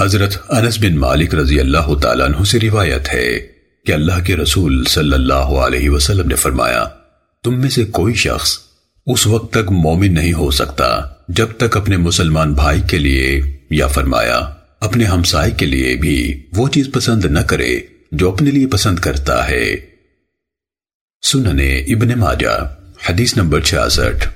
حضرت انس بن مالک رضی اللہ تعالیٰ عنہ سے روایت ہے کہ اللہ کے رسول صلی اللہ علیہ وسلم نے فرمایا، تم میں سے کوئی شخص اس وقت تک مومن نہیں ہو سکتا جب تک اپنے مسلمان بھائی کے لیے یا فرمایا، اپنے ہمسائے کے لیے بھی وہ چیز پسند نہ کرے جو اپنے لیے پسند کرتا ہے۔ سننے ابن ماجہ، حدیث نمبر چھیاسٹھ۔